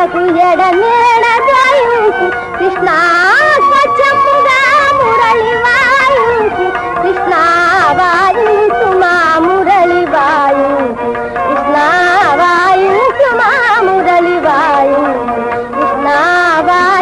కృష్ణకు ఎడనేడ కృష్ణ సత్యముగా మురళి వాయు కృష్ణ